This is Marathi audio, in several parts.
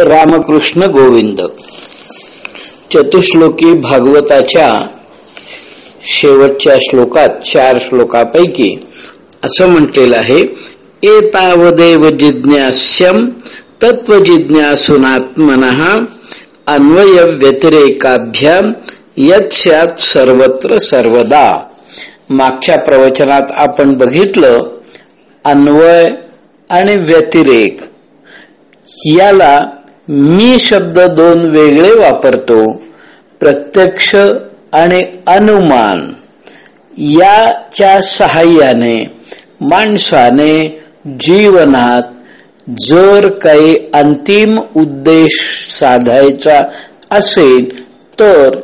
रामकृष्ण गोविंद. चतुश्लोकी भागवताच्या शेवटच्या श्लोकात चार श्लोकापैकी असं म्हटलेलं आहे एतावदेव जिज्ञास्यम तत्वजिज्ञासूनात्मन अन्वय व्यतिरेकाभ्या यत सर्वत्र सर्वदा. मागच्या प्रवचनात आपण बघितलं अन्वय आणि व्यतिरेक याला मी शब्द दोन वेगळे वापरतो. प्रत्यक्ष आणि अनुमान. याच्या सहाय्याने माणसाने जीवनात जर काही अंतिम उद्देश साधायचा असेल तर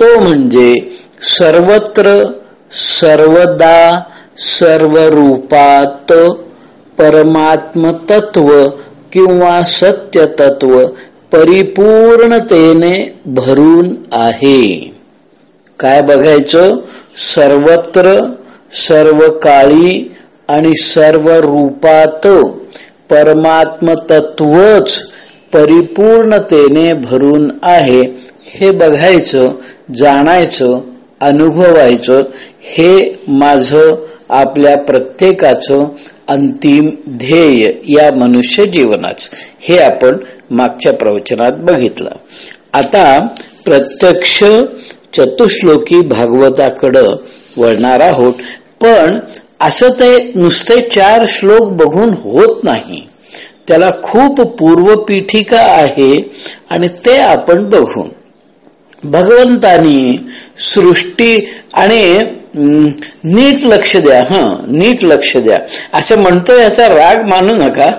तो म्हणजे सर्वत्र सर्वदा सर्व रूपात परमात्म तत्व किंवा सत्य तत्व परिपूर्णतेने भरून आहे. काय बघायचं? सर्वत्र सर्व काळी आणि सर्व रूपात परमात्म तत्वच परिपूर्णतेने भरून आहे. हे बघायचं जाणायचं अनुभवायचं हे माझं आपल्या प्रत्येकाचं अंतिम ध्येय या मनुष्य जीवनाच. हे आपण मागच्या प्रवचनात बघितलं. आता प्रत्यक्ष चतुश्लोकी भागवताकडं वळणार आहोत पण असं ते नुसते चार श्लोक बघून होत नाही. त्याला खूप पूर्वपीठिका आहे आणि ते आपण बघू भगवंतानी सृष्टी आणि नीट लक्ष द्या ह नीट लक्ष द्या. असं म्हणतो याचा राग मानू नका.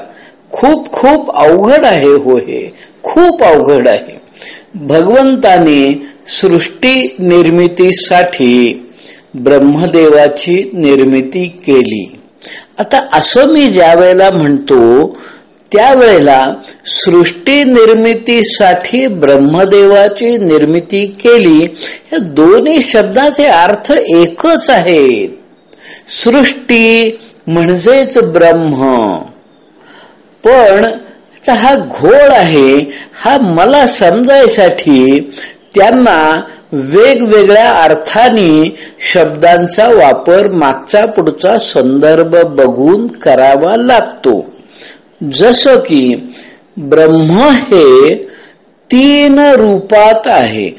खूप खूप अवघड आहे हो हे. खूप अवघड आहे. भगवंताने सृष्टी निर्मितीसाठी ब्रह्मदेवाची निर्मिती केली. आता असं मी ज्या वेळेला म्हणतो त्यावेळेला सृष्टी निर्मितीसाठी ब्रह्मदेवाची निर्मिती केली. या दोन्ही शब्दाचे अर्थ एकच आहेत. सृष्टी म्हणजेच ब्रह्म. पण हा घोळ आहे हा मला समजायसाठी त्यांना वेगवेगळ्या अर्थाने शब्दांचा वापर मागचा पुढचा संदर्भ बघून करावा लागतो. जसं की ब्रह्म हे तीन रूपात आहे.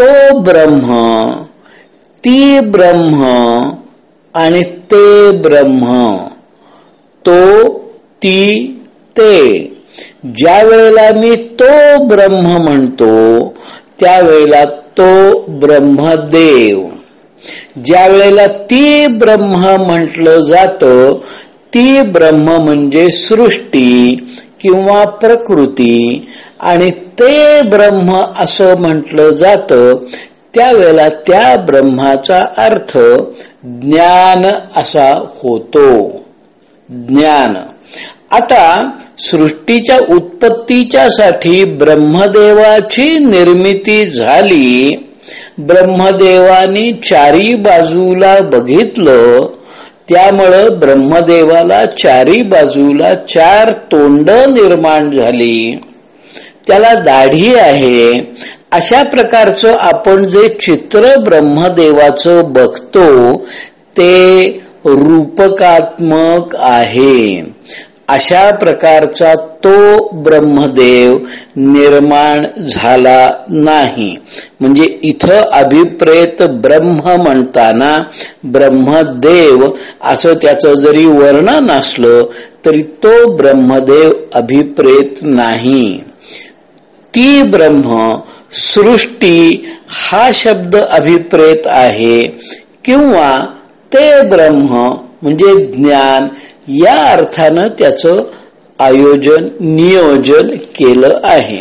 तो ब्रह्म ती ब्रह्म आणि ते ब्रह्म. तो ती ते. ज्या वेळेला मी तो ब्रह्म म्हणतो त्यावेळेला तो ब्रह्मदेव. ज्या वेळेला ती ब्रह्म म्हटलं जातं ती ब्रह्म म्हणजे सृष्टी किंवा प्रकृती. आणि ते ब्रह्म असं म्हटलं जातं त्यावेळेला त्या ब्रह्माचा अर्थ ज्ञान असा होतो. ज्ञान. आता सृष्टीच्या उत्पत्तीच्या साठी ब्रह्मदेवाची निर्मिती झाली. ब्रह्मदेवानी चारी बाजूला बघितलं त्यामुळं ब्रह्मदेवाला चारी बाजूला चार तोंड निर्माण झाली. त्याला दाढी आहे. अशा प्रकारचं आपण जे चित्र ब्रह्मदेवाचं बघतो ते रूपकात्मक आहे. अशा प्रकारचा तो ब्रह्मदेव निर्माण झाला नाही. म्हणजे इथं अभिप्रेत ब्रह्म म्हणताना ब्रह्मदेव असं त्याचं जरी वर्णन असलं तरी तो ब्रह्मदेव अभिप्रेत नाही. ती ब्रह्म सृष्टी हा शब्द अभिप्रेत आहे किंवा ते ब्रह्म म्हणजे ज्ञान या अर्थानं त्याचं आयोजन नियोजन केलं आहे.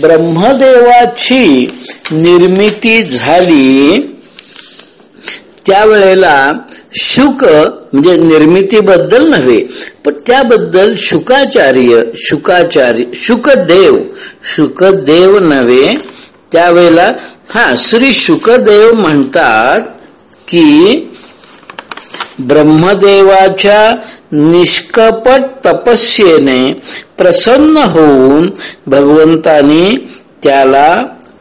ब्रह्मदेवाची निर्मिती झाली त्यावेळेला शुक म्हणजे निर्मितीबद्दल नव्हे पण त्याबद्दल शुकाचार्य शुकाचार्य शुकदेव शुकदेव नव्हे. त्यावेळेला हा श्री शुकदेव म्हणतात की ब्रह्मदेवाच्या निष्कपट तपस्येने प्रसन्न होऊन भगवंताने त्याला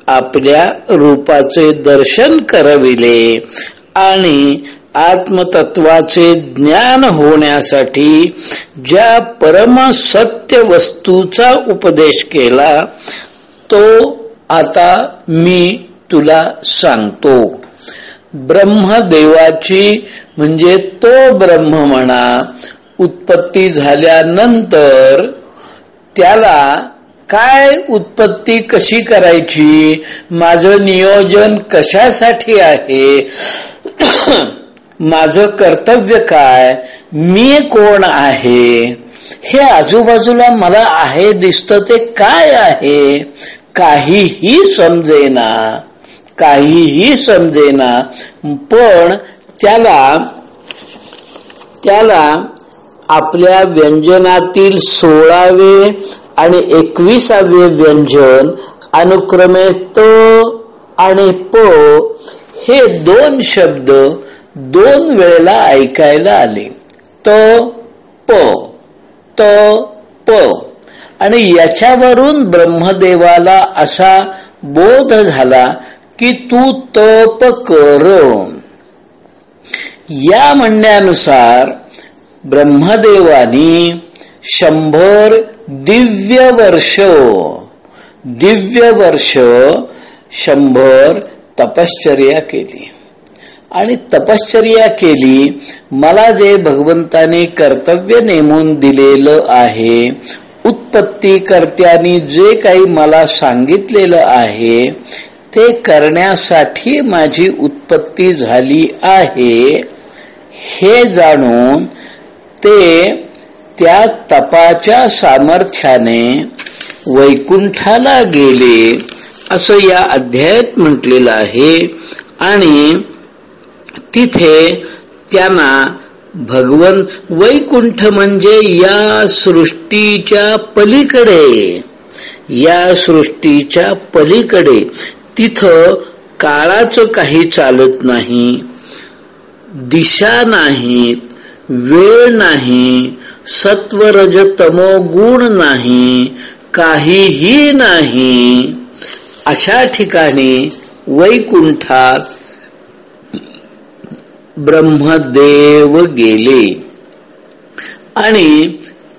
आपल्या रूपाचे दर्शन करविले आणि आत्मतत्वाचे ज्ञान होण्यासाठी ज्या परम सत्य वस्तूचा उपदेश केला तो आता मी तुला सांगतो. ब्रह्मदेवाची म्हणजे तो ब्रह्म म्हणा उत्पत्ती झाल्यानंतर त्याला काय उत्पत्ती कशी करायची? माझं नियोजन कशासाठी आहे? माझं कर्तव्य काय? मी कोण आहे? हे आजूबाजूला मला आहे दिसत ते काय आहे? काहीही समजेना काहीही समजेना पण त्याला त्याला आपल्या व्यंजनातील सोळावे आणि एकविसावे व्यंजन अनुक्रमे त आणि प हे दोन शब्द दोन वेळेला ऐकायला आले. त प त प. आणि याच्यावरून ब्रह्मदेवाला असा बोध झाला की तू तप कर. या म्हणण्यानुसार ब्रह्मदेवानी शंभर दिव्य वर्ष दिव्य वर्ष शंभर तपश्चर्या केली. आणि तपश्चर्या केली मला जे भगवंताने कर्तव्य नेमून दिलेलं आहे उत्पत्ती कर्त्यानी जे काही मला सांगितलेलं आहे ते करण्यासाठी माझी उत्पत्ती झाली आहे हे जाणून ते त्या तपाच्या सामर्थ्याने वैकुंठाला गेले असं या अध्यायात म्हटलेलं आहे. आणि तिथे त्यांना भगवन वैकुंठ म्हणजे या सृष्टीच्या पलीकडे या सृष्टीच्या पलीकडे तिथं काळाचं काही चालत नाही दिशा नाहीत वेळ नाही सत्वरज तमो गुण नाही काहीही नाही. अशा ठिकाणी वैकुंठात ब्रह्मदेव गेले. आणि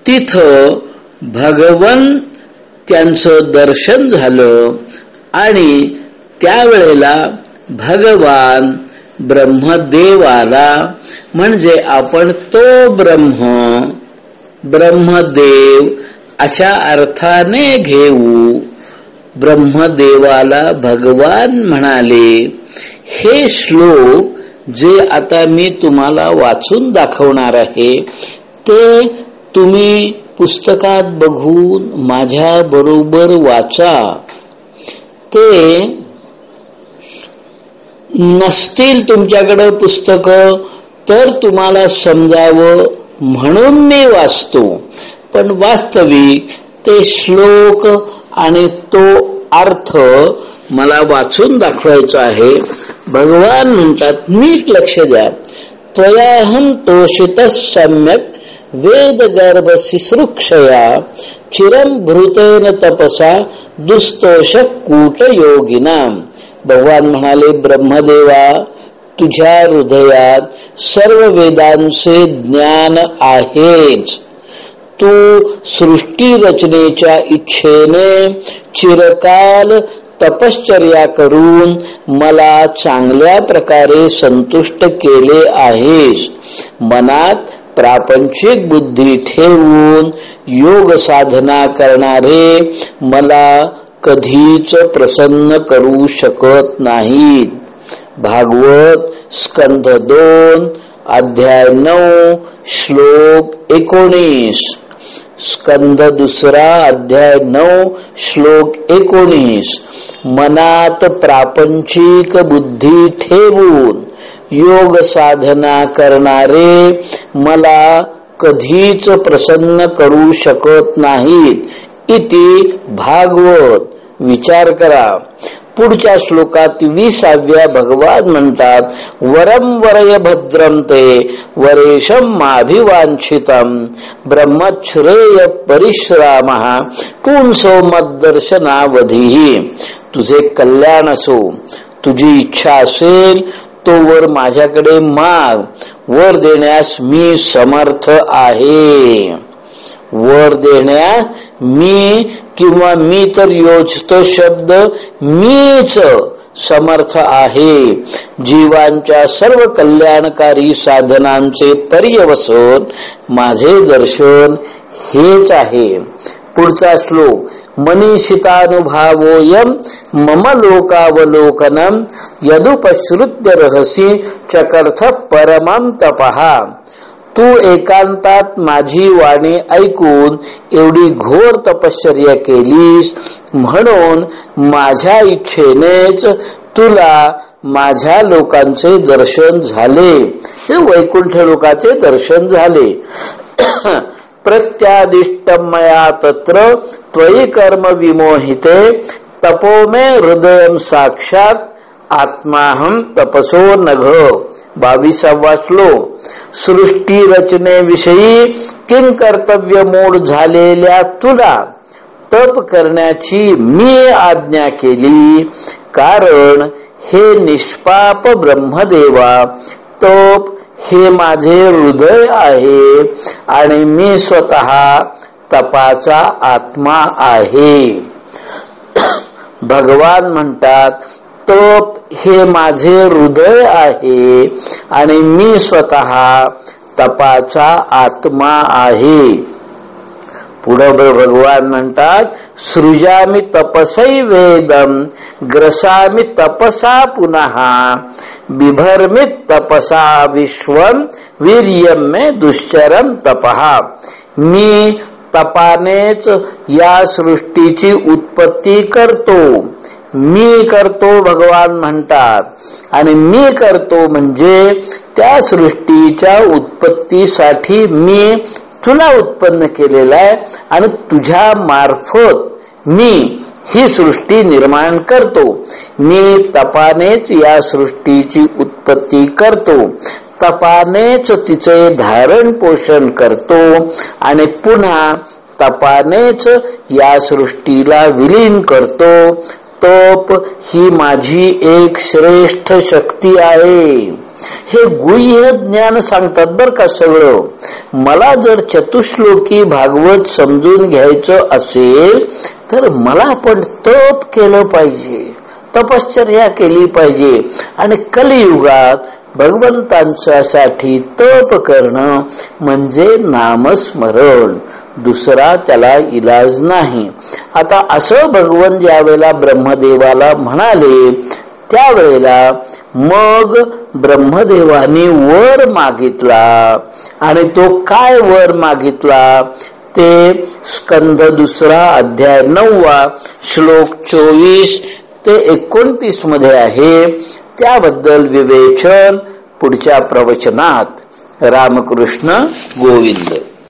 तिथं भगवन त्यांचं दर्शन झालं आणि त्यावेळेला भगवान ब्रह्मदेवाला म्हणजे आपण तो ब्रह्म ब्रह्मदेव अशा अर्थाने घेऊ. ब्रह्मदेवाला भगवान म्हणाले हे श्लोक जे आता मी तुम्हाला वाचून दाखवणार आहे ते तुम्ही पुस्तकात बघून माझ्या बरोबर वाचा. ते नसतील तुमच्याकडं पुस्तक तर तुम्हाला समजावं म्हणून मी वाचतो. पण वास्तविक ते श्लोक आणि तो अर्थ मला वाचून दाखवायचा आहे. भगवान म्हणतात नीट लक्ष द्या. त्वयाहम तोषित सम्यक वेद गर्भ शिश्रुक्षया चिरम भृतेन तपसा दुस्तोष कूट योगिनाम भगवान म्हणाले ब्रह्मदेवा तुझ्या हृदयात सर्व वेदांचे ज्ञान आहेच. तू सृष्टी रचनेच्या इच्छेने चिरकाल तपश्चर्या करून मला चांगल्या प्रकारे संतुष्ट केले आहेस. मनात प्रापंचिक बुद्धी ठेवून योग साधना करणारे मला कधीच प्रसन्न करू शकत नाहीत. भागवत स्कंध दोन अध्याय नऊ श्लोक एकोणीस. स्कंद दुसरा अध्याय नऊ श्लोक एकोणीस. मनात प्रापंचिक बुद्धी ठेवून योग साधना करणारे मला कधीच प्रसन्न करू शकत नाहीत. इति भागवत. विचार करा. पुढच्या श्लोकात विसाव्या भगवान म्हणतात वरम वरय भद्रम ते वरेशम माभिवांछितम ब्रह्मश्रेय परिश्राम पुंसो मदर्शनावधी तुझे कल्याण असो. तुझी इच्छा असेल तो वर माझ्याकडे माग. वर देण्यास मी समर्थ आहे. वर देण्यास मी किंवा मी तर योजतो शब्द मीच समर्थ आहे. जीवांच्या सर्व कल्याणकारी साधनांचे पर्यवसन माझे दर्शन हेच आहे. पुढचा श्लोक मनीषितानुभावोयम मम लोकावलोकनम यदुपश्रुत्य रहसी चकर्थ परमं तपहा तू एकांतात माझी वाणी ऐकून एवढी घोर तपश्चर्या केलीस. म्हणून माझ्या इच्छेनेच तुला माझ्या लोकांचे दर्शन झाले. हे वैकुंठ लोकाचे दर्शन झाले. प्रत्यादिष्ट मया तत्र त्वयी कर्म विमोहिते तपो मे हृदय साक्षात आत्माहम तपसो नघ. बावीसावा श्लोक. सृष्टी रचनेविषयी किन कर्तव्य मूळ झालेल्या तुला? तप करण्याची मी आज्ञा केली. कारण हे निष्पाप ब्रह्मदेवा तप हे माझे हृदय आहे आणि मी स्वतः तपाचा आत्मा आहे. भगवान म्हणतात तप हे माझे हृदय आहे आणि मी स्वतः तपाचा आत्मा आहे. पुढं भगवान म्हणतात सृजामी तपसै वेदम ग्रसामी तपसा पुन्हा बिभर्मित तपसा विश्वम वीर्यम मे दुश्चरम तपहा मी तपानेच या सृष्टीची उत्पत्ती करतो. मी करतो भगवान म्हणतात. आणि मी करतो म्हणजे त्या सृष्टीच्या उत्पत्तीसाठी मी तुला उत्पन्न केलेला आहे आणि तुझ्या मार्फत मी ही सृष्टी निर्माण करतो. मी तपानेच या सृष्टीची उत्पत्ती करतो. तपानेच तिचे धारण पोषण करतो. आणि पुन्हा तपानेच या सृष्टीला विलीन करतो. तप ही माझी एक श्रेष्ठ शक्ती आहे. हे गुह्य ज्ञान सांगतात बर का सगळं. मला जर चतुश्लोकी भागवत समजून घ्यायचं असेल तर मला पण तप केलं पाहिजे तपश्चर्या केली पाहिजे. आणि कलियुगात भगवंतांच्यासाठी तप करणं म्हणजे नामस्मरण. दुसरा त्याला इलाज नाही. आता असं भगवन ज्या वेळेला ब्रह्मदेवाला म्हणाले त्यावेळेला मग ब्रह्मदेवाने वर मागितला. आणि तो काय वर मागितला? ते स्कंद दुसरा अध्याय नववा श्लोक चोवीस ते एकोणतीसमध्ये आहे. त्याबद्दल विवेचन पुढच्या प्रवचनात. रामकृष्ण गोविंद.